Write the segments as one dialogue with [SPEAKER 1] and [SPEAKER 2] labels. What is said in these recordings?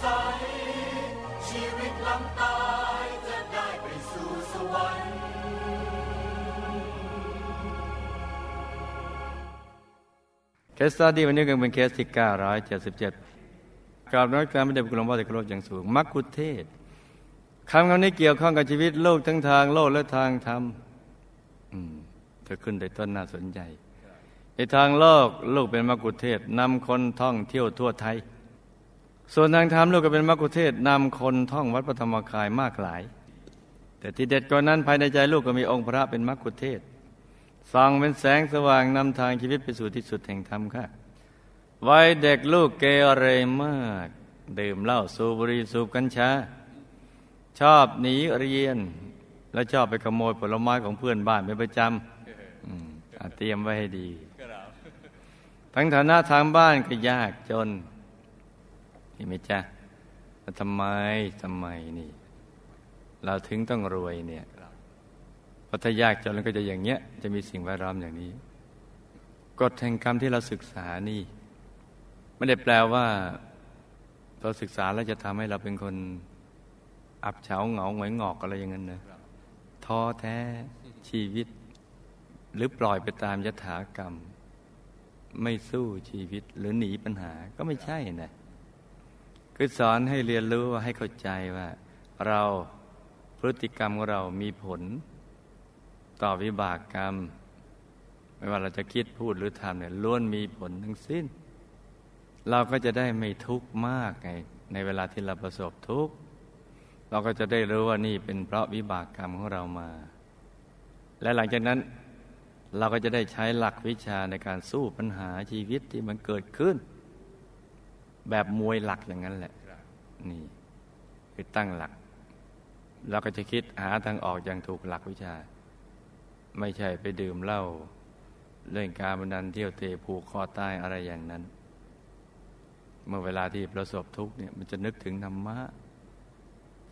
[SPEAKER 1] ใส ชีวิตหลังตายจะได้ไปสู่สวรรค์
[SPEAKER 2] เคสตาดีวันนี้ก็เป็นเคสที่ 977 กราบน้อยการไม่ได้บุคลงพ่อแต่กรบอย่างสูง มักคุเทศคำคำนี้เกี่ยวข้องกับชีวิตโลกทั้งทางโลกและทางธรรมเธอขึ้นในต้นน่าสนใจ ในทางโลกโลกเป็นมักคุเทศนำคนท่องเที่ยวทั่วไทย ส่วนทางธรรมลูกก็เป็นมักคุเทศนำคนท่องวัดพระธรรมกายมากหลาย แต่ที่เด็ดกว่านั้นภายในใจลูกก็มีองค์พระเป็นมักคุเทศส่องเป็นแสงสว่างนำทางชีวิตไปสู่ที่สุดแห่งธรรมค่ะวัยเด็กลูกเกเรมาก ดื่มเหล้าสูบบุหรี่สูบกัญชาชอบหนีเรียน และชอบไปขโมยผลไม้ของเพื่อนบ้านเป็นประจำเตรียมไว้ให้ดี ทั้งฐานะทางบ้านก็ยากจน นี่ไหมจ๊ะทำไมทำไมนี่ เราถึงต้องรวยเนี่ยพอถ้ายากจนแล้วก็จะอย่างเงี้ย จะมีสิ่งแวดล้อมอย่างนี้กฎแห่งกรรมที่เราศึกษานี่ไม่ได้แปลว่าเราศึกษาแล้วจะทำให้เราเป็นคนอับเฉาเหงาหงอยงอกอะไรอย่างนั้นนะท้อแท้ชีวิต หรือปล่อยไปตามยถากรรม ไม่สู้ชีวิตหรือหนีปัญหาก็ไม่ใช่นะ คือสอนให้เรียนรู้ว่าให้เข้าใจว่า เราพฤติกรรมของเรามีผล ต่อวิบากกรรม ไม่ว่าเราจะคิดพูดหรือทำเนี่ยล้วนมีผลทั้งสิ้น เราก็จะได้ไม่ทุกข์มากไงในเวลาที่เราประสบทุกข์เราก็จะได้รู้ว่านี่เป็นเพราะวิบากกรรมของเรามา และหลังจากนั้นเราก็จะได้ใช้หลักวิชาในการสู้ปัญหาชีวิตที่มันเกิดขึ้น แบบมวยหลักอย่างนั้นแหละ นี่คือตั้งหลัก เราก็จะคิดหาทางออกอย่างถูกหลักวิชา ไม่ใช่ไปดื่มเหล้าเล่นการบันดันเที่ยวเตะผูกคอตายอะไรอย่างนั้น เมื่อเวลาที่ประสบทุกข์เนี่ยมันจะนึกถึงธรรมะ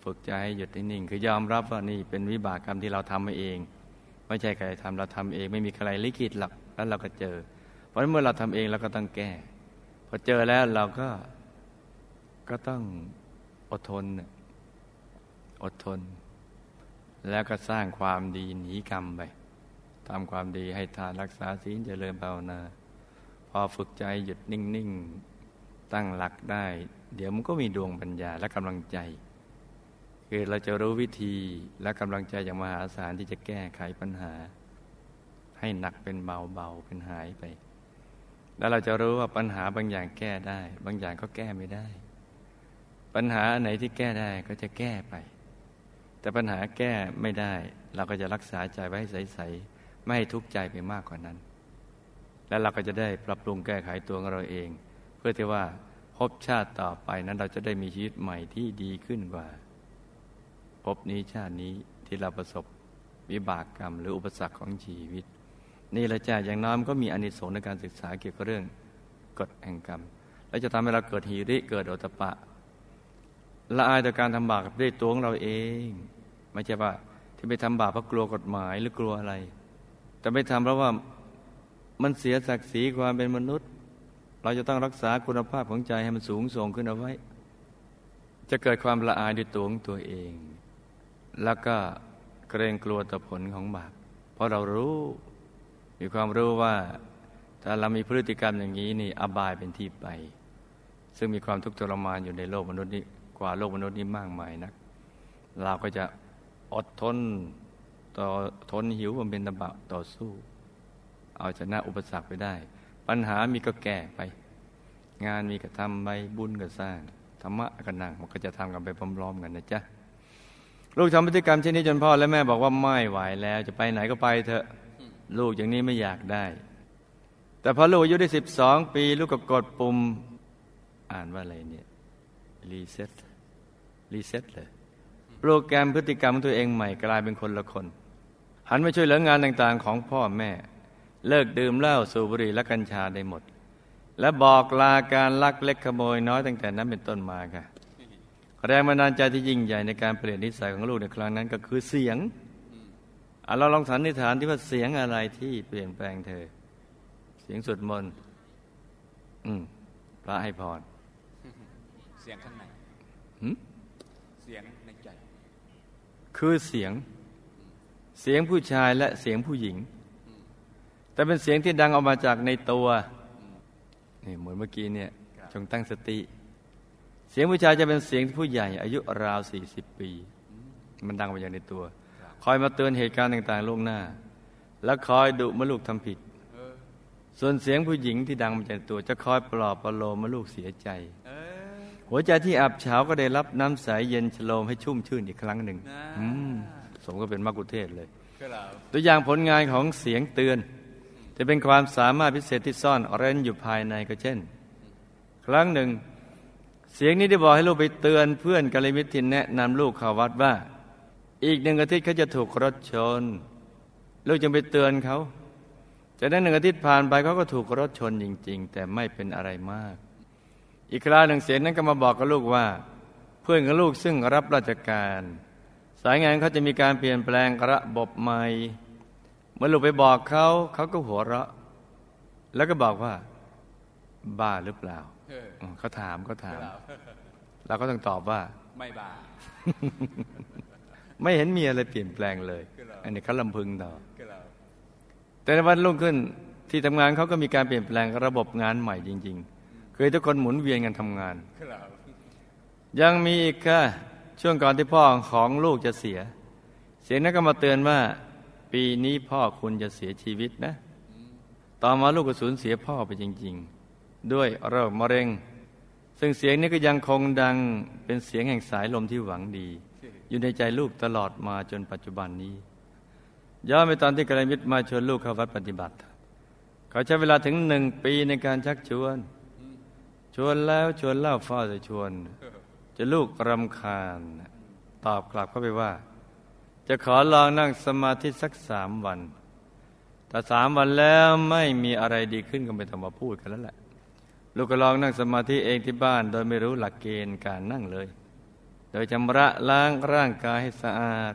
[SPEAKER 2] ฝึกใจให้หยุดนิ่งคือยอมรับว่านี่เป็นวิบากกรรมที่เราทำมาเอง ไม่ใช่ใครทำเราทำเอง ไม่มีใครลิขิตหรอกแล้วเราก็เจอ เพราะเมื่อเราทำเองเราก็ต้องแก้ อเจอแล้วเราก็ก็ต้องอดทน อดทน แล้วก็สร้างความดีหนีกรรมไปทำความดีให้ทานรักษาศีลเจริญภาวนา พอฝึกใจหยุดนิ่ง ๆ ตั้งหลักได้ เดี๋ยวมันก็มีดวงปัญญาและกำลังใจ คือเราจะรู้วิธีและกำลังใจอย่างมหาศาลที่จะแก้ไขปัญหา ให้หนักเป็นเบาๆเป็นหายไป แล้วเราจะรู้ว่าปัญหาบางอย่างแก้ได้ บางอย่างก็แก้ไม่ได้ ปัญหาไหนที่แก้ได้ก็จะแก้ไป แต่ปัญหาแก้ไม่ได้ เราก็จะรักษาใจไว้ใสๆไม่ให้ทุกข์ใจไปมากกว่านั้น แล้วเราก็จะได้ปรับปรุงแก้ไขตัวเราเอง เพื่อที่ว่าพบชาติต่อไปนั้นเราจะได้มีชีวิตใหม่ที่ดีขึ้นกว่า พบนี้ชาตินี้ที่เราประสบวิบากกรรมหรืออุปสรรคของชีวิต นี่แหละจ้าอย่างน้อยมันก็มีอานิสงส์ในการศึกษาเกี่ยวกับเรื่องกฎแห่งกรรม และจะทำให้เราเกิดหีริเกิดโอตปะละอายต่อการทำบาปด้วยตัวของเราเอง ไม่ใช่ว่าที่ไปทำบาปเพราะกลัวกฎหมายหรือกลัวอะไร แต่ไม่ทำเพราะว่ามันเสียศักดิ์ศรีความเป็นมนุษย์ เราจะต้องรักษาคุณภาพของใจให้มันสูงส่งขึ้นเอาไว้ จะเกิดความละอายด้วยตัวของตัวเอง แล้วก็เกรงกลัวต่อผลของบาปเพราะเรารู้ มีความรู้ว่าถ้าเรามีพฤติกรรมอย่างนี้นี่อบายเป็นที่ไป ซึ่งมีความทุกข์ทรมานอยู่ในโลกมนุษย์นี้กว่าโลกมนุษย์นี้มากมายนัก เราก็จะอดทนต่อทนหิวบำเพ็ญตบะต่อสู้ เอาชนะอุปสรรคไปได้ ปัญหามีก็แก้ไป งานมีก็ทำไปบุญก็สร้างธรรมะก็นั่งมันก็จะทำกันไปพร้อมๆกันนะจ๊ะลูกทำพฤติกรรมเช่นนี้จนพ่อและแม่บอกว่าไม่ไหวแล้ว จะไปไหนก็ไปเถอะ ลูกอย่างนี้ไม่อยากได้ แต่พอลูกอายุได้สิบสองปี ลูกก็กดปุ่ม อ่านว่าอะไรเนี่ย reset reset เลยโปรแกรมพฤติกรรมตัวเองใหม่กลายเป็นคนละคน หันมาช่วยเหลืองานต่างๆ ของพ่อแม่ เลิกดื่มเหล้าสูบบุหรี่และกัญชาได้หมด และบอกลาการลักเล็กขโมยน้อยตั้งแต่นั้นเป็นต้นมาค่ะแรงบันดาลใจที่ยิ่งใหญ่ในการเปลี่ยนนิสัยของลูกในครั้งนั้นก็คือเสียง เราลองสันนิษฐานที่ว่าเสียงอะไรที่เปลี่ยนแปลงเธอ เสียงสวดมนต์อืมพระให้พร
[SPEAKER 3] เสียงข้างในเสียงในใจ
[SPEAKER 2] คือเสียง เสียงผู้ชายและเสียงผู้หญิง แต่เป็นเสียงที่ดังออกมาจากในตัวนี่เหมือนเมื่อกี้เนี่ย จงตั้งสติ เสียงผู้ชายจะเป็นเสียงผู้ใหญ่ อายุราวสี่สิบปี มันดังมาจากในตัว คอยมาเตือนเหตุการณ์ต่าง ๆล่วงหน้า แล้วคอยดุมื่อลูกทำผิด ส่วนเสียงผู้หญิงที่ดังมาจากตัวจะคอยปลอบประโลมมื่อลูกเสียใจ หัวใจที่อับเฉาก็ได้รับน้ำใสเย็นชโลมให้ชุ่มชื่นอีกครั้งหนึ่งสมก็เป็นมกุเทศเลย ตัวอย่างผลงานของเสียงเตือน จะเป็นความสามารถพิเศษที่ซ่อนเร้นอยู่ภายในก็เช่น ครั้งหนึ่ง เสียงนี้ได้บอกให้ลูกไปเตือนเพื่อนกัลยาณมิตรที่แนะนำลูกข้าววัดว่า อีกหนึ่งอาทิตย์เขาจะถูกรถชน ลูกจึงไปเตือนเขาจากนั้นหนึ่งอาทิตย์ผ่านไปเขาก็ถูกรถชนจริง ๆ แต่ไม่เป็นอะไรมาก อีกคราวหนึ่งเสียงนั้นก็มาบอกกับลูกว่า เพื่อนของลูกซึ่งรับราชการ สายงานเขาจะมีการเปลี่ยนแปลงระบบใหม่เมื่อลูกไปบอกเขาเขาก็หัวเราะ แล้วก็บอกว่า บ้าหรือเปล่า
[SPEAKER 3] เออ
[SPEAKER 2] อืมเขาถามเขาถาม
[SPEAKER 3] ครับ
[SPEAKER 2] เราก็ต้องตอบว่า
[SPEAKER 3] ไม่บา
[SPEAKER 2] ไม่เห็นมีอะไรเปลี่ยนแปลงเลย
[SPEAKER 3] ครับ
[SPEAKER 2] อันนี้เขาลำพึงต่อ
[SPEAKER 3] ครับ
[SPEAKER 2] แต่ในวันรุ่งขึ้นที่ทำงานเขาก็มีการเปลี่ยนแปลงระบบงานใหม่จริง ๆ คือทุกคนหมุนเวียนกันทำงาน
[SPEAKER 3] ครับ
[SPEAKER 2] ยังมีอีกค่ะช่วงก่อนที่พ่อของลูกจะเสีย เสียงนั้นก็มาเตือนว่า ปีนี้พ่อคุณจะเสียชีวิตนะ ต่อมาลูกก็สูญเสียพ่อไปจริง ๆ ด้วยโรคมะเร็ง ซึ่งเสียงนี้ก็ยังคงดังเป็นเสียงแห่งสายลมที่หวังดี อยู่ในใจลูกตลอดมาจนปัจจุบันนี้ ย้อนไปตอนที่กระมิตรมาชวนลูกเข้าวัดปฏิบัติ เขาใช้เวลาถึงหนึ่งปีในการชักชวน ชวนแล้วชวนเล่าฟ้าจะชวนจะลูกรำคาญ ตอบกลับเข้าไปว่า จะขอลองนั่งสมาธิสักสามวันแต่สามวันแล้วไม่มีอะไรดีขึ้นก็ไม่ต้องมาพูดกันแล้วแหละ ลูกก็ลองนั่งสมาธิเองที่บ้าน โดยไม่รู้หลักเกณฑ์การนั่งเลย โดยชำระล้างร่างกายให้สะอาด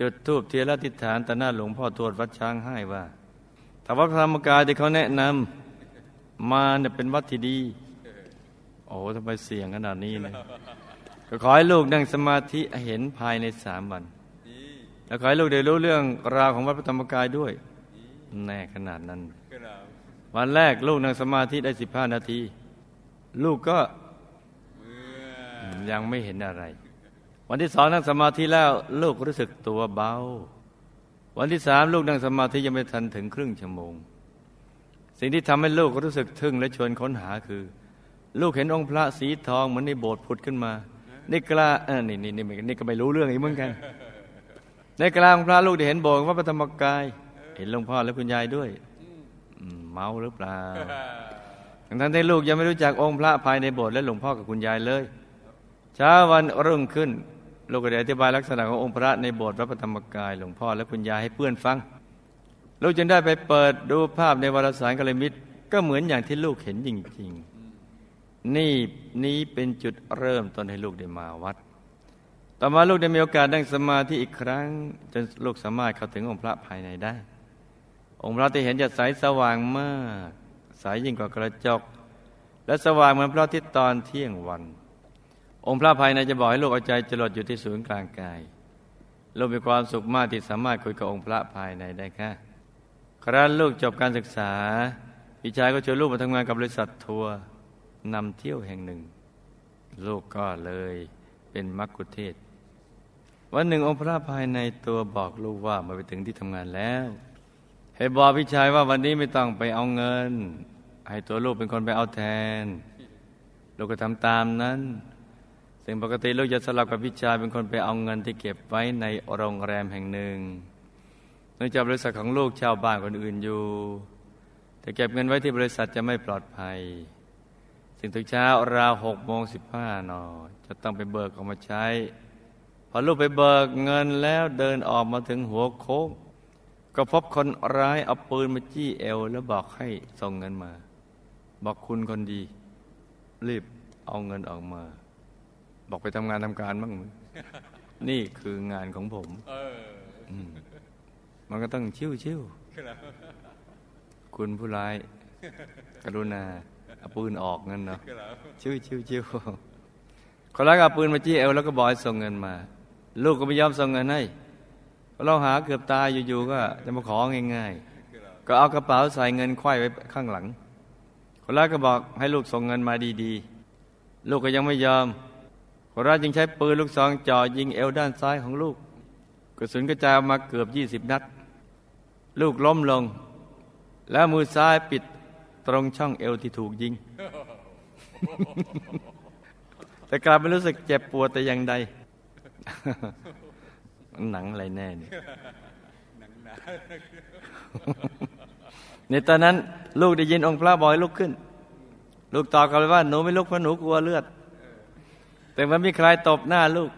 [SPEAKER 2] จุดธูปเทียนและทิฏฐานต่อหน้าหลวงพ่อทวดวัดช้างให้ว่าถ้าวัดพระธรรมกายที่เขาแนะนำมาเนี่ยเป็นวัดที่ดี โอ้ทำไมเสียงขนาดนี้เลยก็ขอให้ลูกนั่งสมาธิเห็นภายในสามวัน แล้วขอให้ลูกได้รู้เรื่องราวของวัดพระธรรมกายด้วย แน่ขนาดนั้น วันแรกลูกนั่งสมาธิได้สิบห้านาที ลูกก็ ยังไม่เห็นอะไร วันที่สองนั่งสมาธิแล้วลูกรู้สึกตัวเบา วันที่สามลูกนั่งสมาธิยังไม่ทันถึงครึ่งชั่วโมง สิ่งที่ทำให้ลูกรู้สึกทึ่งและชวนค้นหาคือ ลูกเห็นองค์พระสีทองเหมือนในโบสถ์ผุดขึ้นมาในกลาเออนี่นี่นี่นี่ก็ไม่รู้เรื่องอีกเหมือนกัน ในกลางพระลูกได้เห็นโบสถ์วัดพระธรรมกาย เห็นหลวงพ่อและคุณยายด้วยอืมเมาหรือเปล่าทั้งๆที่ลูกยังไม่รู้จักองค์พระภายในโบสถ์และหลวงพ่อกับคุณยายเลย เช้าวันรุ่งขึ้นลูกก็ได้อธิบายลักษณะขององค์พระในโบสถ์พระธรรมกายหลวงพ่อและคุณยายให้เพื่อนฟัง ลูกจึงได้ไปเปิดดูภาพในวารสารกลมิตรก็เหมือนอย่างที่ลูกเห็นจริงๆ นี่นี้เป็นจุดเริ่มต้นให้ลูกได้มาวัด ต่อมาลูกได้มีโอกาสนั่งสมาธิอีกครั้ง จนลูกสามารถเข้าถึงองค์พระภายในได้ องค์พระที่เห็นจะใสสว่างมาก ใสยิ่งกว่ากระจก และสว่างเหมือนพระอาทิตย์ตอนเที่ยงวัน องค์พระภายในจะบอกให้ลูกเอาใจจรดอยู่ที่ศูนย์กลางกายลูกมีความสุขมากที่สามารถคุยกับองค์พระภายในได้ค่ะครั้นลูกจบการศึกษาพี่ชายก็ชวนลูกมาทำงานกับบริษัททัวร์นำเที่ยวแห่งหนึ่ง ลูกก็เลยเป็นมักคุเทศ วันหนึ่งองค์พระภายในตัวบอกลูกว่ามาไปถึงที่ทำงานแล้วให้บอกพี่ชายว่าวันนี้ไม่ต้องไปเอาเงิน ให้ตัวลูกเป็นคนไปเอาแทน ลูกก็ทำตามนั้น ซึ่งปกติลูกจะสลับกับพี่ชายเป็นคนไปเอาเงินที่เก็บไว้ในโรงแรมแห่งหนึ่งเนื่องจากบริษัทของลูกช่าบ้านคนอื่นอยู่ แต่เก็บเงินไว้ที่บริษัทจะไม่ปลอดภัยสิ่งทุกเช้าราวหกโมงสิบห้านอจะต้องไปเบิกออกมาใช้ พอลูกไปเบิกเงินแล้วเดินออกมาถึงหัวโค้งก็พบคนร้ายเอาปืนมาจี้เอว แล้วบอกให้ส่งเงินมา บอกคุณคนดี รีบเอาเงินออกมา บอกไปทำงานทำการบ้างมึงนี่คืองานของผม
[SPEAKER 3] เออ
[SPEAKER 2] มมันก็ต้องชิวชิว
[SPEAKER 3] ครับ
[SPEAKER 2] ๆคุณผู้ร้าย กรุณาเอาปืนออกเงินเนาะ
[SPEAKER 3] ครับ
[SPEAKER 2] ชิวชิวชิวคนร้ายก็เอาปืนมาจี้เอวแล้วก็บอกให้ส่งเงินมา ลูกก็ไม่ยอมส่งเงินให้เราหาเกือบตายอยู่ๆก็จะมาของง่ายๆก็เอากระเป๋าใส่เงินควายไว้ข้างหลัง คนร้ายก็บอกให้ลูกส่งเงินมาดีๆ ลูกก็ยังไม่ยอม คนร้ายจึงใช้ปืนลูกซองจ่อยิงเอวด้านซ้ายของลูก กระสุนกระจายออกมาเกือบยี่สิบนัด ลูกล้มลง แล้วมือซ้ายปิดตรงช่องเอวที่ถูกยิง แต่กลับไม่รู้สึกเจ็บปวดแต่อย่างใดหนังอะไรแน่เนี่ยในตอนนั้นลูกได้ยินองค์พระบอยลุกขึ้น ลูกตอบกลับไปว่าหนูไม่ลุกเพราะหนูกลัวเลือด แต่มันมีใครตบหน้าลูก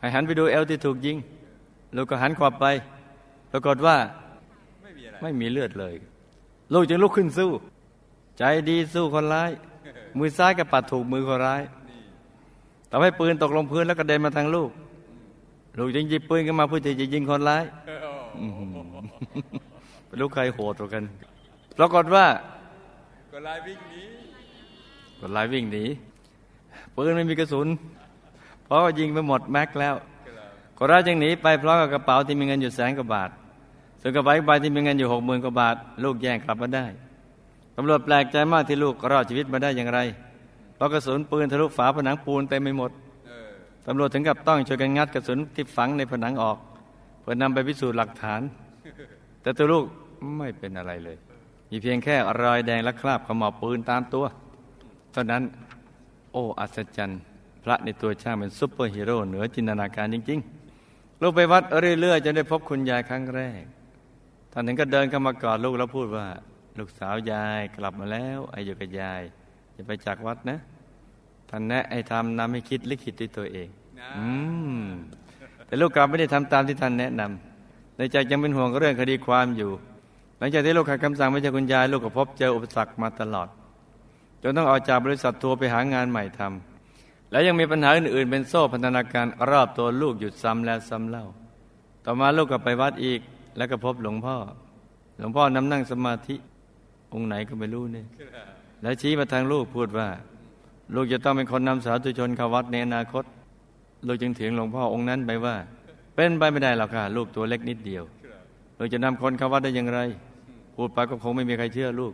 [SPEAKER 2] ให้หันไปดูเอลที่ถูกยิง ลูกก็หันขวับไป ปรากฏว่า
[SPEAKER 3] ไม่มีอะไร
[SPEAKER 2] ไม่มีเลือดเลย ลูกจึงลุกขึ้นสู้ ใจดีสู้คนร้าย มือซ้ายก็ปัดถูกมือคนร้ายทำให้ปืนตกลงพื้นแล้วกระเด็นมาทางลูก ลูกจึงหยิบปืนขึ้นมาเพื่อที่จะยิงคนร้ายเป็นลูกใครโหดตัวากัน ปรากฏว่า
[SPEAKER 3] ก็ลายวิ่งหนี
[SPEAKER 2] คนร้ายวิ่งหนี ปืนไม่มีกระสุน เพราะยิงไปหมดแม็กแล้วคนร้ายจึงหนีไปพร้อมกับกระเป๋าที่มีเงินอยู่แสนกว่าบาท ส่วนกระเป๋าอีกใบที่มีเงินอยู่หกหมื่นกว่าบาท ลูกแย่งกลับมาได้ตำรวจแปลกใจมากที่ลูกรอดชีวิตมาได้อย่างไร เพราะกระสุนปืนทะลุฝาผนังปูนเต็มไปหมดตำรวจถึงกับต้องช่วยกันงัดกระสุนที่ฝังในผนังออก เพื่อนำไปพิสูจน์หลักฐาน แต่ตัวลูกไม่เป็นอะไรเลย มีเพียงแค่รอยแดงและคราบเขม่าปืนตามตัว เท่านั้น โอ้อัศจรรย์พระในตัวช่างเป็นซุปเปอร์ฮีโร่เหนือจินตนาการจริง ๆ ลูกไปวัดเรื่อยๆจนได้พบคุณยายครั้งแรกท่านถึงก็เดินเข้ามากอดลูกแล้วพูดว่า ลูกสาวยายกลับมาแล้วไอายุกับยายอย่าไปจากวัดนะท่านแนะให้ทำนำให้คิดลิขิตด้วยตัวเองอืมแต่ลูกกลับไม่ได้ทำตามที่ท่านแนะนำในใจยังเป็นห่วงเรื่องคดีความอยู่ หลังจากที่ลูกขัดคำสั่งไม่ใช่คุณยายลูกก็พบเจออุปสรรคมาตลอด จนต้องออกจากบริษัททัวร์ไปหางานใหม่ทำแล้วยังมีปัญหาอื่นๆ เป็นโซ่พันธนาการรอบตัวลูกหยุดซ้ำแล้วซ้ำเล่า ต่อมาลูกก็ไปวัดอีก แล้วก็พบหลวงพ่อ หลวงพ่อนำนั่งสมาธิ องค์ไหนก็ไม่รู้เนี่ยแล้วชี้มาทางลูกพูดว่า ลูกจะต้องเป็นคนนำสาธุชนเข้าวัดในอนาคต ลูกจึงเถียงหลวงพ่อองค์นั้นไปว่า เป็นไปไม่ได้หรอกค่ะลูกตัวเล็กนิดเดียวลูกจะนำคนเข้าวัดได้อย่างไร พูดไปก็คงไม่มีใครเชื่อลูก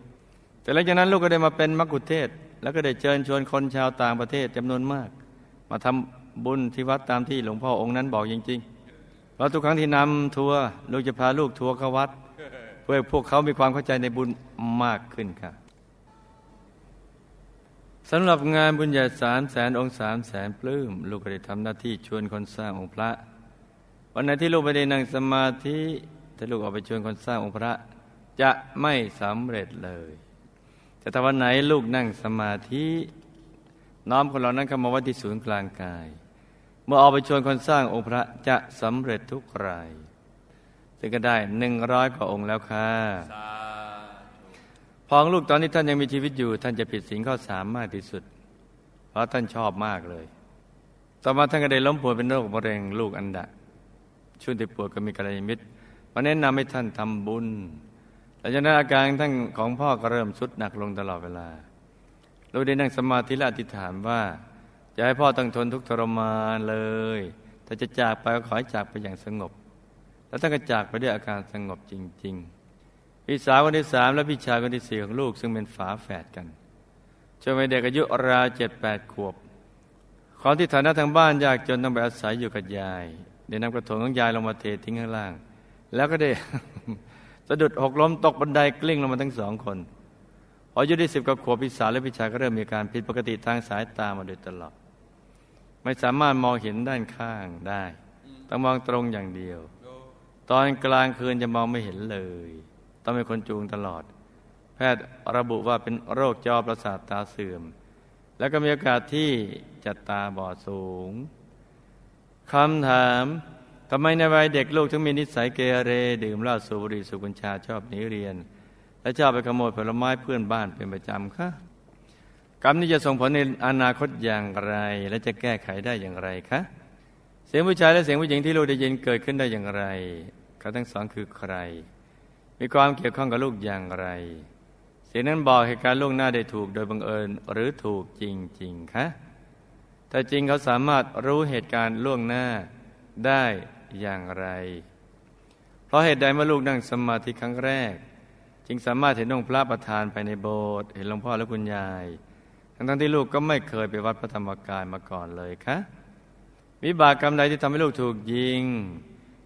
[SPEAKER 2] แต่หลังจากนั้นลูกก็ได้มาเป็นมักคุเทศ แล้วก็ได้เชิญชวนคนชาวต่างประเทศจำนวนมาก มาทำบุญที่วัดตามที่หลวงพ่อองค์นั้นบอกจริงๆเพราะทุกครั้งที่นำทัวร์ลูกจะพาลูกทัวร์เข้าวัด เพื่อพวกเขามีความเข้าใจในบุญมากขึ้นค่ะสำหรับงานบุญใหญ่สามแสนองค์สามแสนปลื้ม ลูกก็ได้ทำหน้าที่ชวนคนสร้างองค์พระ วันไหนที่ลูกไม่ได้นั่งสมาธิถ้าลูกออกไปชวนคนสร้างองค์พระ จะไม่สำเร็จเลย แต่ถ้าวันไหนลูกนั่งสมาธิน้อมคนเหล่านั้นเข้ามาไว้ที่ศูนย์กลางกาย เมื่อออกไปชวนคนสร้างองค์พระจะสำเร็จทุกราย ซึ่งก็ได้หนึ่งร้อยกว่าองค์แล้วค่ะ
[SPEAKER 3] สา
[SPEAKER 2] พองลูกตอนนี้ท่านยังมีชีวิตอยู่ ท่านจะผิดศีลข้อสามมากที่สุด เพราะท่านชอบมากเลย ต่อมาท่านก็ได้ล้มป่วยเป็นโรคมะเร็งลูกอันดะช่วงที่ป่วยก็มีกัลยาณมิตรมาแนะนำให้ท่านทำบุญ หลังจากนั้นอาการท่านของพ่อก็เริ่มสุดหนักลงตลอดเวลาลูกได้นั่งสมาธิและอธิษฐานว่าจะให้พ่อต้องทนทุกทรมานเลย ถ้าจะจากไปก็ขอให้จากไปอย่างสงบ แล้วท่านก็จากไปด้วยอาการสงบจริง ๆ พี่สาวคนที่สามและพี่ชายคนที่สี่ของลูกซึ่งเป็นฝาแฝดกันจนวัยเด็กอายุราวเจ็ดแปดขวบขอที่ฐานะทางบ้านยากจนต้องไปอาศัยอยู่กับยาย ได้นำกระถางของยายลงมาเททิ้งข้างล่าง แล้วก็ได้ สะดุดหกล้มตกบันไดกลิ้งลงมาทั้งสองคนพออายุได้สิบกับขวบพี่สาวและพี่ชายก็เริ่มมีการผิดปกติทางสายตามาโดยตลอด ไม่สามารถมองเห็นด้านข้างได้ ต้องมองตรงอย่างเดียว ตอนกลางคืนจะมองไม่เห็นเลย ต้องเป็นคนจูงตลอด แพทย์ระบุว่าเป็นโรคจอประสาทตาเสื่อม แล้วก็มีโอกาสที่จะตาบอดสูงคำถาม ทำไมในวัยเด็กลูกถึงมีนิสัยเกเร ดื่มเหล้าสูบบุหรี่สูบกัญชาชอบหนีเรียน และชอบไปขโมยผลไม้เพื่อนบ้านเป็นประจำคะกรรมนี้จะส่งผลในอนาคตอย่างไร และจะแก้ไขได้อย่างไรคะเสียงผู้ชายและเสียงผู้หญิงที่ลูกได้ยินเกิดขึ้นได้อย่างไรเขาทั้งสองคือใคร มีความเกี่ยวข้องกับลูกอย่างไร เสียงนั้นบอกเหตุการณ์ล่วงหน้าได้ถูกโดยบังเอิญหรือถูกจริงๆคะแต่จริงเขาสามารถรู้เหตุการณ์ล่วงหน้าได้ อย่างไร เพราะเหตุใดเมื่อลูกนั่งสมาธิครั้งแรก จึงสามารถเห็นองค์พระประธานไปในโบสถ์เห็นหลวงพ่อและคุณยายทั้งที่ลูกก็ไม่เคยไปวัดพระธรรมกายมาก่อนเลยคะวิบากกรรมใดที่ทำให้ลูกถูกยิง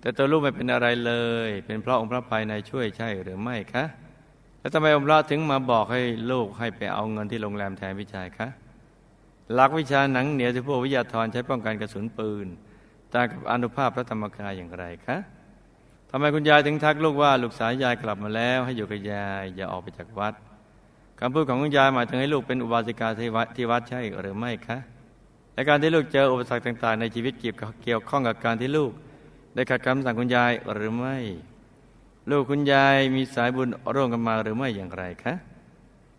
[SPEAKER 2] แต่ตัวลูกไม่เป็นอะไรเลย เป็นเพราะองค์พระภายในช่วยใช่หรือไม่คะแล้วทำไมองค์พระถึงมาบอกให้ลูกให้ไปเอาเงินที่โรงแรมแทนวิจัยคะหลักวิชาหนังเหนียวที่พวกวิทยาธรใช้ป้องกันกระสุนปืน ต่างกับอนุภาพพระธรรมกายอย่างไรคะทำไมคุณยายถึงทักลูกว่าลูกสาวยายกลับมาแล้ว ให้อยู่กับยายอย่าออกไปจากวัดคำพูดของคุณยายหมายถึงให้ลูกเป็นอุบาสิกาที่วัดที่วัดใช่หรือไม่คะและการที่ลูกเจออุปสรรคต่าง ๆ ในชีวิตเกี่ยวข้องกับการที่ลูก ได้ขัดคำสั่งคุณยายหรือไม่ ลูกคุณยายมีสายบุญร่วมกันมาหรือไม่อย่างไรคะ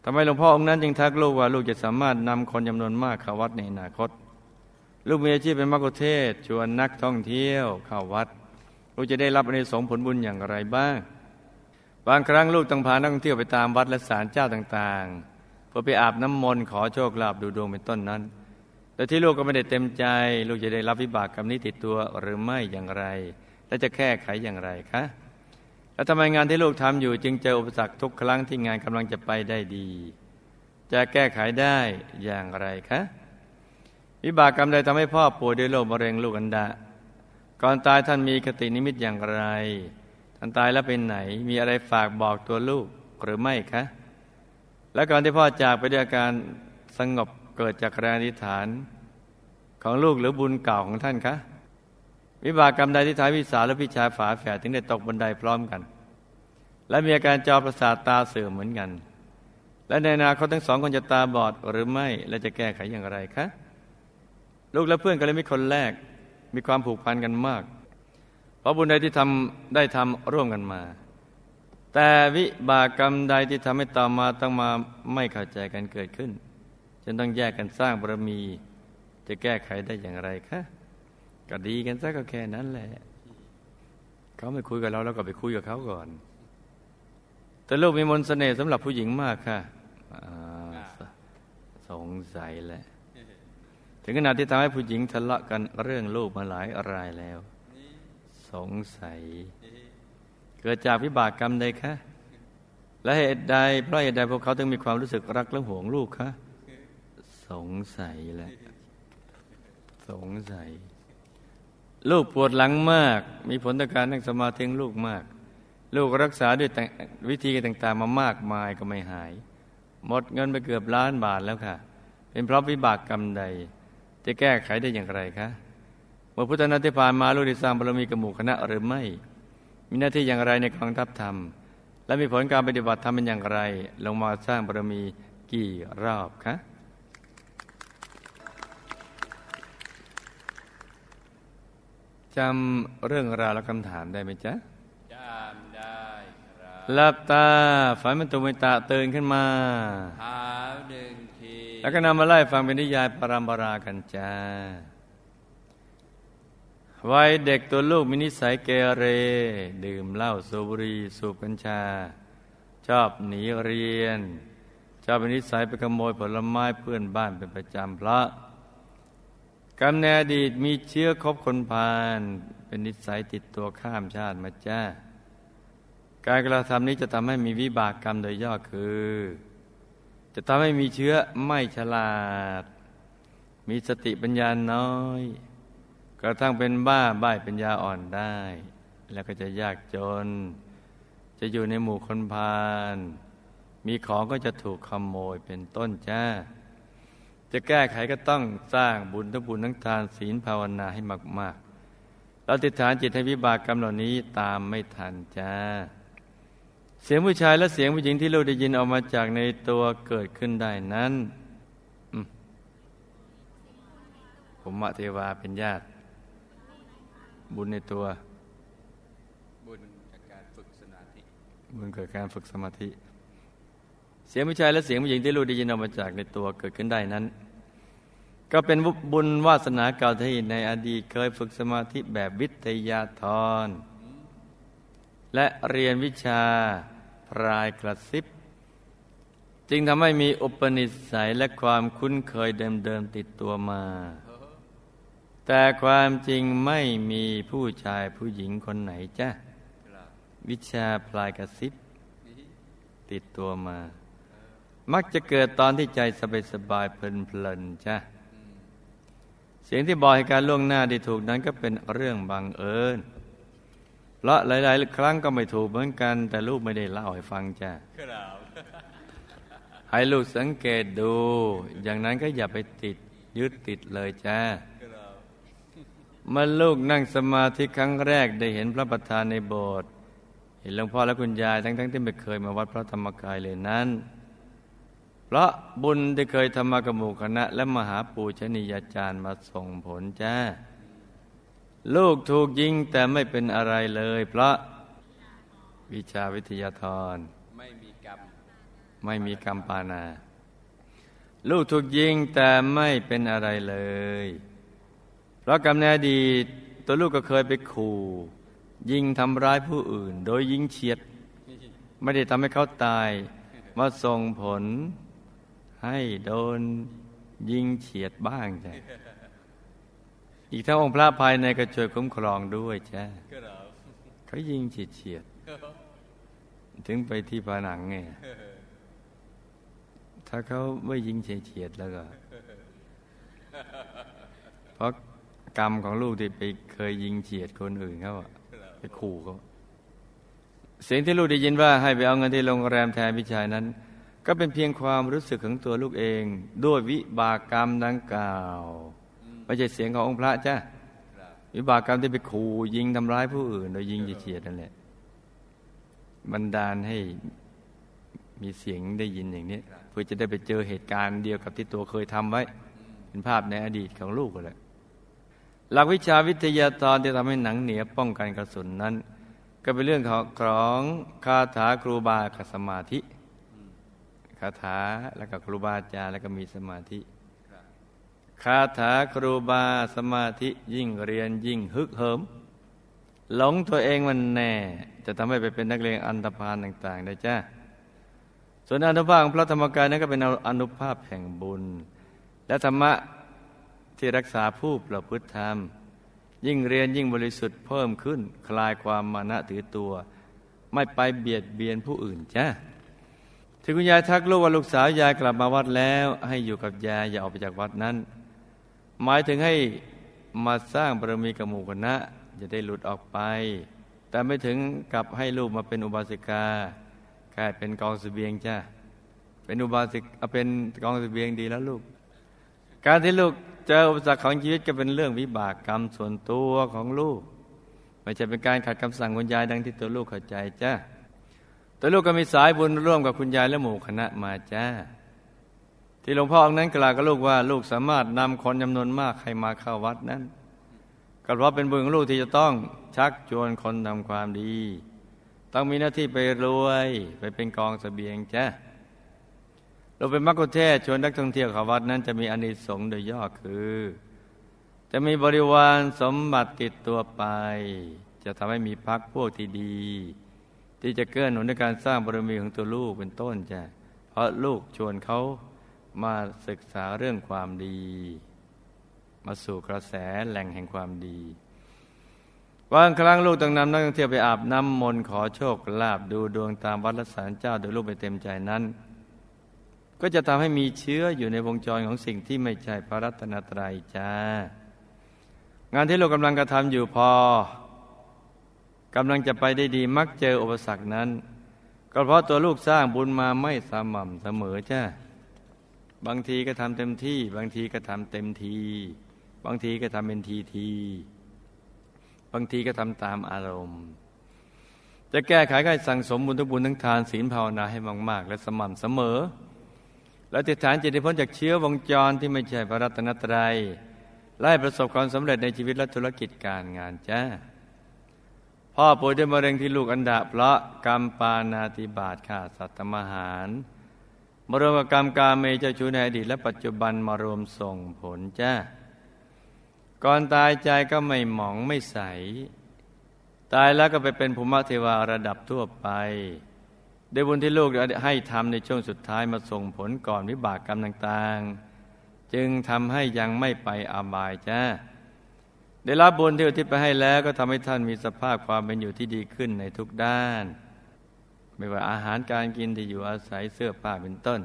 [SPEAKER 2] ทำไมหลวงพ่อองค์นั้นจึงทักลูกว่าลูกจะสามารถนำคนจำนวนมากเข้าวัดในอนาคต ลูกมีอาชีพเป็นมักคุเทศชวนนักท่องเที่ยวเข้าวัด ลูกจะได้รับอนิสงส์ผลบุญอย่างไรบ้าง บางครั้งลูกต้องพานักท่องเที่ยวไปตามวัดและศาลเจ้าต่างๆ เพื่อไปอาบน้ำมนต์ขอโชคลาภดูดวงเป็นต้นนั้น แต่ที่ลูกก็ไม่ได้เต็มใจ ลูกจะได้รับวิบากกรรมนี้ติดตัวหรือไม่อย่างไร และจะแก้ไขอย่างไรคะแล้วทำไมงานที่ลูกทำอยู่จึงเจออุปสรรคทุกครั้งที่งานกำลังจะไปได้ดี จะแก้ไขได้อย่างไรคะ วิบากกรรมใดทำให้พ่อป่วยด้วยโรคมะเร็งลูกอันดาก่อนตายท่านมีคตินิมิตอย่างไร ท่านตายแล้วเป็นไหน มีอะไรฝากบอกตัวลูกหรือไม่คะ และก่อนที่พ่อจากไปด้วยอาการสงบเกิดจากแรงอธิษฐาน ของลูกหรือบุญเก่าของท่านคะ วิบากกรรมใดที่ท้ายพิสาและพิชาฝาแฝดถึงได้ตกบนไดพร้อมกัน และมีอาการจอประสาทตาเสื่อมเหมือนกัน และในอนาคตทั้งสองคนจะตาบอดหรือไม่ และจะแก้ไขอย่างไรคะ ลูกและเพื่อนกันเลยมีคนแรก มีความผูกพันกันมาก เพราะบุญใดที่ทำได้ทำร่วมกันมา แต่วิบากกรรมใดที่ทำให้ต่อมาต้องมาไม่เข้าใจกันเกิดขึ้นจนต้องแยกกันสร้างบารมี จะแก้ไขได้อย่างไรคะก็ดีกันซะก็แค่นั้นแหละเขาไม่คุยกับเราแล้วก็ไปคุยกับเขาก่อน แต่ลูกมีมนต์เสน่ห์สำหรับผู้หญิงมากค่ะสงสัยแหละ ถึงขนาดที่ทำให้ผู้หญิงทะเลาะกันเรื่องลูกมาหลายรายแล้ว สงสัย เกิดจากวิบากกรรมใดคะและเหตุใดเพราะเหตุใดพวกเขาถึงมีความรู้สึกรักและห่วงลูกคะสงสัยแหละสงสัย ลูกปวดหลังมาก มีผลต่อการนั่งสมาธิลูกมาก ลูกรักษาด้วยวิธีต่างๆมามากมายก็ไม่หาย หมดเงินไปเกือบล้านบาทแล้วค่ะ เป็นเพราะวิบากกรรมใด จะแก้ไขได้อย่างไรคะเมื่อพุทธนาที่ผ่านมาลูกได้สร้างบารมีกับหมู่คณะหรือไม่ มีหน้าที่อย่างไรในกองทัพธรรม และมีผลการปฏิบัติธรรมเป็นอย่างไร ลงมาสร้างบารมีกี่รอบคะจำเรื่องราวและคำถามได้ไหมจ๊ะ
[SPEAKER 3] จำได้ครับ
[SPEAKER 2] หลับตาฝันมันตุมิตะตื่นขึ้นมา
[SPEAKER 3] ถามหนึ่ง
[SPEAKER 2] แล้วก็นำมาไล่ฟังเป็นนิยายปรามปรากันจ้าวัยเด็กตัวลูกมินิสัยเกเร ดื่มเหล้าสูบบุหรี่สูบกัญชา ชอบหนีเรียน ชอบเป็นนิสัยไปขโมยผลไม้เพื่อนบ้านเป็นประจำเพราะกำเนิดอดีตมีเชื้อคบคนพาลเป็นนิสัยติดตัวข้ามชาติมาจ้าการกระทำนี้จะทำให้มีวิบากกรรมโดยย่อคือ จะทำให้มีเชื้อไม่ฉลาด มีสติปัญญาน้อย กระทั่งเป็นบ้าใบ้ปัญญาอ่อนได้ แล้วก็จะยากจน จะอยู่ในหมู่คนพาลมีของก็จะถูกขโมยเป็นต้นจ้า จะแก้ไขก็ต้องสร้างบุญทั้งบุญทั้งทานศีลภาวนาให้มากๆเราติดฐานจิตให้วิบากกรรมเหล่านี้ตามไม่ทันจ้า เสียงผู้ชายและเสียงผู้หญิงที่เราได้ยินออกมาจากในตัวเกิดขึ้นได้นั้นผมมะเทวาเป็นญาติ บุญในตัว
[SPEAKER 3] บุญจากการฝึกสมาธิ
[SPEAKER 2] บุญเกิดการฝึกสมาธิ เสียงผู้ชายและเสียงผู้หญิงที่เราได้ยินออกมาจากในตัวเกิดขึ้นได้นั้น ก็เป็นบุญวาสนาเก่าที่ในอดีตเคยฝึกสมาธิแบบวิทยาธร และเรียนวิชาพรายกระซิบ จึงทำให้มีอุปนิสัยและความคุ้นเคยเดิมๆติดตัวมา แต่ความจริงไม่มีผู้ชายผู้หญิงคนไหนจ้ะวิชาพลายกระซิบ ติดตัวมา มักจะเกิดตอนที่ใจสบายสบายๆเพลินๆจ้ะเสียงที่บอกให้การล่วงหน้าได้ถูกนั้นก็เป็นเรื่องบังเอิญ เพราะหลาย ๆ ครั้งก็ไม่ถูกเหมือนกัน แต่ลูกไม่ได้เล่าให้ฟังจ้ะ
[SPEAKER 3] ครับ
[SPEAKER 2] ให้ลูกสังเกตดู อย่างนั้นก็อย่าไปติดยึดติดเลยจ้า
[SPEAKER 3] ครับ
[SPEAKER 2] เมื่อลูกนั่งสมาธิครั้งแรกได้เห็นพระประธานในโบสถ์เห็นหลวงพ่อและคุณยายทั้งๆที่ไม่เคยมาวัดพระธรรมกายเลยนั้น เพราะบุญที่เคยทำมากับหมู่คณะ และมหาปูชนียาจารย์มาส่งผลจ้า ลูกถูกยิงแต่ไม่เป็นอะไรเลย เพราะวิชาวิทยาธร
[SPEAKER 3] ไม่มีกรรม
[SPEAKER 2] ไม่มีกรรมปานา ลูกถูกยิงแต่ไม่เป็นอะไรเลย เพราะกรรมในอดีตตัวลูกก็เคยไปขู่ยิงทำร้ายผู้อื่น โดยยิงเฉียด ไม่ได้ทำให้เขาตายมาส่งผลให้โดนยิงเฉียดบ้างจ้ะ อีกทั้งองค์พระภายในก็ช่วยคุ้มครองด้วยจ้ะ
[SPEAKER 3] ครับ
[SPEAKER 2] เขายิงเฉียดเฉียดๆถึงไปที่ผนังไงถ้าเขาไม่ยิงเฉียดๆแล้วก็ เพราะกรรมของลูกที่ไปเคยยิงเฉียดคนอื่นเขาอะไปขู่เขาเสียงที่ลูกได้ยินว่าให้ไปเอาเงินที่โรงแรมแทนพี่ชายนั้น ก็เป็นเพียงความรู้สึกของตัวลูกเอง ด้วยวิบากกรรมดังกล่าว ไม่ใช่เสียงขององค์พระจ้ะวิบากกรรมที่ไปขู่ยิงทำร้ายผู้อื่น โดยยิงเฉียดนั่นแหละบันดาลให้มีเสียงได้ยินอย่างนี้เพื่อจะได้ไปเจอเหตุการณ์เดียวกับที่ตัวเคยทำไว้ เป็นภาพในอดีตของลูกก็แหละหลักวิชาวิทยาตอนที่ทำให้หนังเหนียวป้องกันกระสุนนั้น ก็เป็นเรื่องของของคาถาครูบากับสมาธิคาถาแล้วก็ครูบาอาจารย์แล้วก็มีสมาธิาถาครูบาสมาธิยิ่งเรียนยิ่งฮึกเหิม หลงตัวเองมันแน่ จะทำให้ไปเป็นนักเรียนอันธพาลต่างๆได้จ้าส่วนอนุภาพของพระธรรมกายนั้นก็เป็นอนุภาพแห่งบุญ และธรรมะที่รักษาผู้ประพฤติธรรม ยิ่งเรียนยิ่งบริสุทธิ์เพิ่มขึ้น คลายความมานะถือตัว ไม่ไปเบียดเบียนผู้อื่นจ้าที่คุณยายทักลูกว่าลูกสาวยายกลับมาวัดแล้ว ให้อยู่กับยายอย่าออกไปจากวัดนั้น หมายถึงให้มาสร้างบารมีกับหมู่คณะจะได้หลุดออกไป แต่ไม่ถึงกับให้ลูกมาเป็นอุบาสิกาแค่เป็นกองเสบียงจ้าเป็นอุบาสิกเอาเป็นกองเสบียงดีแล้วลูก การที่ลูกเจออุปสรรคของชีวิตก็เป็นเรื่องวิบากกรรมส่วนตัวของลูก ไม่ใช่เป็นการขัดคำสั่งคุณยายดังที่ตัวลูกเข้าใจจ้าตัวลูกก็มีสายบุญร่วมกับคุณยายและหมู่คณะมาจ้า ที่หลวงพ่อองค์นั้นกล่าวกับลูกว่าลูกสามารถนำคนจำนวนมากให้มาเข้าวัดนั้นก็เพราะเป็นบุญของลูกที่จะต้องชักชวนคนทำความดี ต้องมีหน้าที่ไปรวย ไปเป็นกองเสบียงจ้าเราเป็นมักคุเทศชวนนักท่องเที่ยวเข้าวัดนั้นจะมีอานิสงส์โดยย่อคือ จะมีบริวารสมบัติติดตัวไป จะทำให้มีพักพวกที่ดี ที่จะเกื้อหนุนในการสร้างบารมีของตัวลูกเป็นต้นจ้ะเพราะลูกชวนเขา มาศึกษาเรื่องความดี มาสู่กระแสแหล่งแห่งความดีบางครั้งลูกต้องนำนักท่องเที่ยวไปอาบน้ำมนต์ขอโชคลาภดูดวงตามวัดและศาลเจ้าโดยลูกไปเต็มใจนั้น ก็จะทำให้มีเชื้ออยู่ในวงจรของสิ่งที่ไม่ใช่พระรัตนตรัยจ้างานที่ลูกกำลังกระทำอยู่พอกำลังจะไปได้ดีมักเจออุปสรรคนั้น ก็เพราะตัวลูกสร้างบุญมาไม่สม่ำเสมอจ้า บางทีก็ทำเต็มที่ บางทีก็ทำเต็มที บางทีก็ทำเป็นทีที บางทีก็ทำตามอารมณ์ จะแก้ไขก็ให้สั่งสมบุญทุกบุญทั้งทานศีลภาวนาให้มาก ๆ และสม่ำเสมอ และติดฐานจิตพ้นจากเชื้อวงจรที่ไม่ใช่พระรัตนตรัยไล่ประสบความสำเร็จในชีวิตและธุรกิจการงานจ้าพ่อป่วยด้วยมะเร็งที่ลูกอันดาเพราะกรรมปานาติบาตฆ่าสัตว์ทำอาหาร มารวมกับกรรมการเมเจ้าชู้ในอดีตและปัจจุบันมารวมส่งผลจ้าก่อนตายใจก็ไม่หมองไม่ใส ตายแล้วก็ไปเป็นภูมิเทวาระดับทั่วไปได้บุญที่ลูกให้ทำในช่วงสุดท้ายมาส่งผลก่อนวิบากกรรมต่างๆ จึงทำให้ยังไม่ไปอาบายจ้าได้รับบุญที่อุทิศไปให้แล้วก็ทำให้ท่านมีสภาพความเป็นอยู่ที่ดีขึ้นในทุกด้าน ไม่ว่าอาหารการกินที่อยู่อาศัยเสื้อผ้าเป็นต้น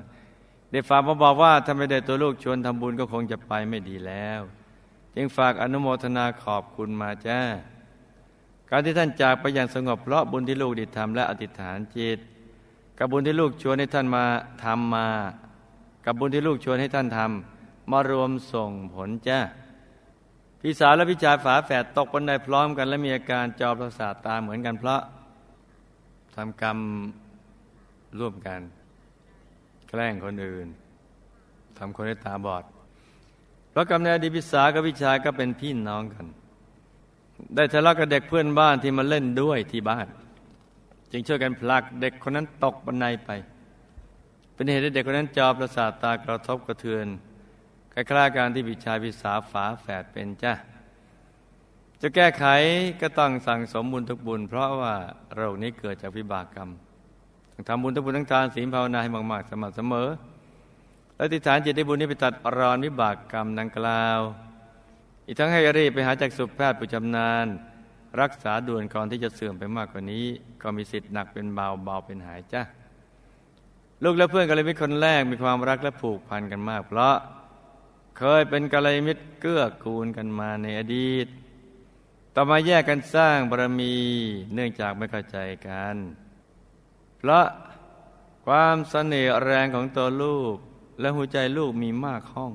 [SPEAKER 2] ได้ฝากมาบอกว่าถ้าไม่ได้ตัวลูกชวนทำบุญก็คงจะไปไม่ดีแล้ว จึงฝากอนุโมทนาขอบคุณมาจ้า การที่ท่านจากไปอย่างสงบเพราะบุญที่ลูกได้ทำและอธิษฐานจิต กับบุญที่ลูกชวนให้ท่านมาทำมา กับบุญที่ลูกชวนให้ท่านทำมารวมส่งผลจ้าพี่สาวและพี่ชายฝาแฝดตกบันไดพร้อมกันและมีอาการจอประสาทตาเหมือนกันเพราะ ทำกรรมร่วมกัน แกล้งคนอื่นทำคนให้ตาบอด เพราะกรรมในอดีตพี่สากับพี่ชายก็เป็นพี่น้องกัน ได้ทะเลาะกับเด็กเพื่อนบ้านที่มาเล่นด้วยที่บ้าน จึงช่วยกันผลักเด็กคนนั้นตกบันไดไป เป็นเหตุให้เด็กคนนั้นจอประสาทตากระทบกระเทือนคล้ายๆการที่พี่ชายพี่สาฝาแฝดเป็นจ้า จะแก้ไขก็ต้องสั่งสมบุญทุกบุญ เพราะว่าโรคนี้เกิดจากวิบากกรรมทำบุญทุกบุญทั้งทานศีลภาวนาให้มากๆสม่ำเสมอ และติฐานจิตได้บุญนี้ไปตัดรอนวิบากกรรมดังกล่าว อีกทั้งให้รีบไปหาจากสุแพทย์ผู้ชำนาญ รักษาด่วนก่อนที่จะเสื่อมไปมากกว่านี้ ก็มีสิทธิ์หนักเป็นเบาเบาเป็นหายจ้าลูกและเพื่อนกันเลยเป็นคนแรกมีความรักและผูกพันกันมาก เพราะเคยเป็นกัลยาณมิตรเกื้อกูลกันมาในอดีต ต่อมาแยกกันสร้างบารมีเนื่องจากไม่เข้าใจกัน เพราะความเสน่ห์แรงของตัวลูก และหัวใจลูกมีมากห้อง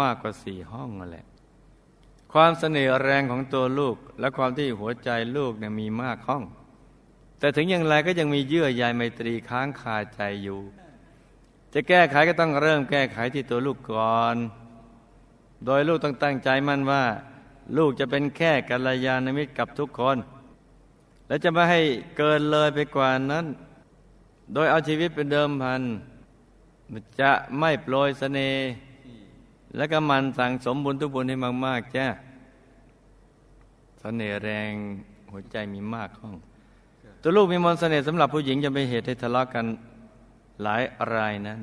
[SPEAKER 2] มากกว่าสี่ห้องนั่นแหละ ความเสน่ห์แรงของตัวลูก และความที่หัวใจลูกเนี่ยมีมากห้อง แต่ถึงอย่างไรก็ยังมีเยื่อใยไมตรีค้างคาใจอยู่ จะแก้ไขก็ต้องเริ่มแก้ไขที่ตัวลูกก่อน โดยลูกต้องตั้งใจมั่นว่า ลูกจะเป็นแค่กัลยาณมิตรกับทุกคน และจะไม่ให้เกินเลยไปกว่านั้น โดยเอาชีวิตเป็นเดิมพัน จะไม่โปรยสเสน่ห์และก็มันสั่งสมบุญทุกบุญให้มาก ๆ จ้าเสน่ห์แรงหัวใจมีมากห้อง ตัวลูกมีมนต์เสน่ห์สำหรับผู้หญิงจะเป็นเหตุให้ทะเลาะกันหลายรายนั้น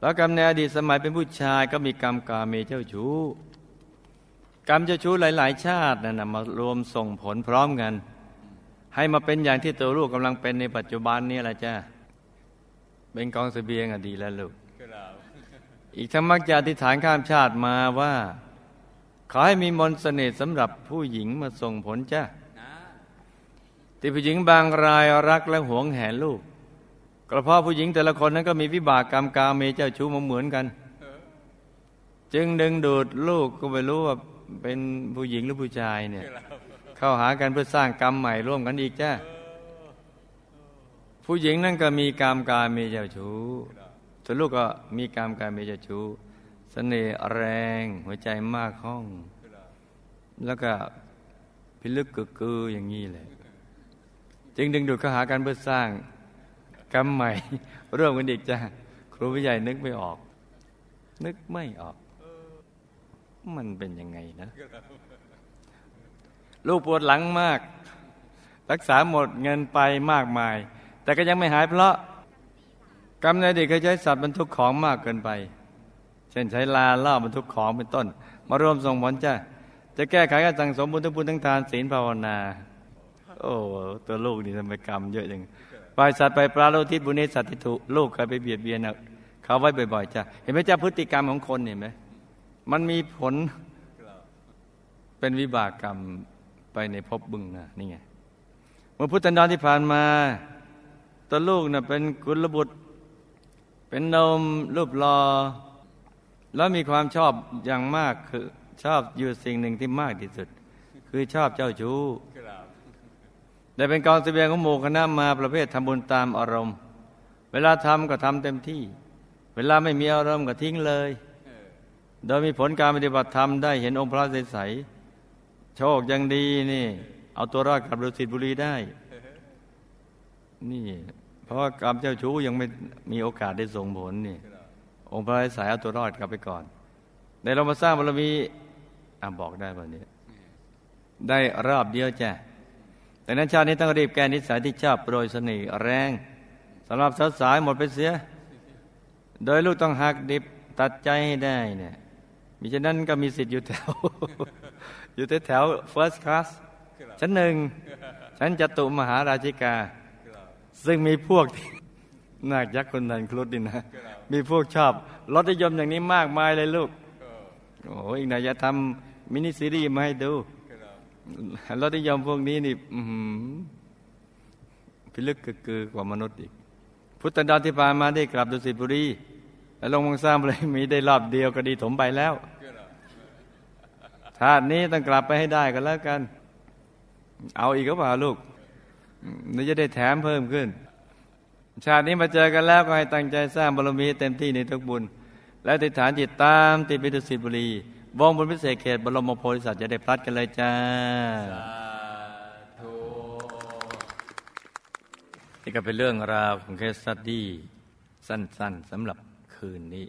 [SPEAKER 2] แล้วกรรมในอดีตสมัยเป็นผู้ชายก็มีกรรมกาเมเจ้าชู้ กรรมเจ้าชู้หลาย ๆ ชาตินั่นมารวมส่งผลพร้อมกัน ให้มาเป็นอย่างที่ตัวลูกกำลังเป็นในปัจจุบันนี้แหละจ้าเป็นกองสเสบียงอดีแล้วลูกอีกทั้งมักจะอธิษฐานข้ามชาติมาว่า ขอให้มีมนต์เสน่ห์สำหรับผู้หญิงมาส่งผลจ้าที่ผู้หญิงบางรายรักและหวงแหนลูกก็เพาะผู้หญิงแต่ละคนนั้นก็มีวิบากกรรมกาเมเจ้าชู้มาเหมือนกัน จึงดึงดูดลูกก็ไม่รู้ว่า เป็นผู้หญิงหรือผู้ชายเนี่ย เข้าหากันเพื่อสร้างกรรมใหม่ร่วมกันอีกจ้าผู้หญิงนั่นก็มีกรรมกาเมเจ้าชู้ส่วนลูกก็มีกรรมกาเมเจ้าชู้เสน่ห์แรงหัวใจมากห้อง แล้วก็พิลึกกึกกืออย่างนี้เลยจึงดึงดูดเข้าหากันเพื่อสร้างกรรมใหม่ ร่วมกันอีกจ้าครูวิใหญ่นึกไม่ออก นึกไม่ออก มันเป็นยังไงนะ ลูกปวดหลังมาก รักษาหมดเงินไปมากมาย แต่ก็ยังไม่หายเพราะกรรมในเด็กเคยใช้สัตว์บรรทุกของมากเกินไป เช่นใช้ลาล่าบรรทุกของเป็นต้น มารวมส่งผลจ้าจะแก้ไขการสั่งสมบุญทั้งบุญทั้งทานศีลภาวนา โอ้ตัวลูกนี่ทำไมกรรมเยอะจังปล่อยสัตว์ไปปลาโลทิศบุญิสัตติถุลูกเคยไปเบียดเบียนเขาไว้บ่อยๆจ้ะเห็นไหมจ้าพฤติกรรมของคนเห็นไหม มันมีผลเป็นวิบากกรรมไปในภพบึงนะนี่ไงเมื่อพุทธันดรที่ผ่านมาตัวลูกนะ่ะเป็นกุลบุตร เป็นนมรูปรอ แล้วมีความชอบอย่างมากคือชอบอยู่สิ่งหนึ่งที่มากที่สุด คือชอบเจ้าชู้ได้เป็นกองเสบียงของหมู่คณะมาประเภททำบุญตามอารมณ์ เวลาทำก็ทำเต็มที่ เวลาไม่มีอารมณ์ก็ทิ้งเลย โดยมีผลการปฏิบัติธรรมได้เห็นองค์พระใสๆโชคยังดีนี่ เอาตัวรอดกลับฤาษีบุรีได้ นี่ เพราะว่ากรรมเจ้าชู้ยังไม่มีโอกาสได้ส่งผลนี่ องค์พระใสเอาตัวรอดกลับไปก่อน ในเรามาสร้างบารมีอะบอกได้แบบนี้ ได้รอบเดียวจ้ะดังนั้นชาตินี้ต้องรีบแก้นิสัยที่ชอบโปรยเสน่ห์แรงสำหรับสาวสายหมดไปเสีย โดยลูกต้องหักดิบตัดใจให้ได้เนี่ย มิฉะนั้นก็มีสิทธิ์อยู่แถว อยู่แถว first class ชั้นหนึ่งชั้นจตุมหาราชิกา ซึ่งมีพวกที่นาคยักษ์คนนันครุฑนี่นะ มีพวกชอบรสนิยมอย่างนี้มากมายเลยลูก โอ้อีกหน่อยจะทำมินิซีรีส์มาให้ดูรสนิยมพวกนี้นี่อื้อหือพิลึกกึกกือกว่ามนุษย์อีก พุทธดาที่ผ่านมาได้กลับดุสิตบุรีแล้วลงมังสร้างเลยมีได้รอบเดียวก็ดีถมไปแล้ว ชาตินี้ต้องกลับไปให้ได้กันแล้วกัน เอาอีกก็เปล่าลูกนี่จะได้แถมเพิ่มขึ้น ชาตินี้มาเจอกันแล้วก็ให้ตั้งใจสร้างบารมีให้เต็มที่ในทุกบุญ และติฐานจิตตามติดไปดุสิตบุรีวงบนพิเศษเขตบรมโพธิสัตว์จะได้พลัดกันเลยจ้านี่ก็เป็นเรื่องราวของเคสสตดี้สั้นๆสำหรับคืนนี้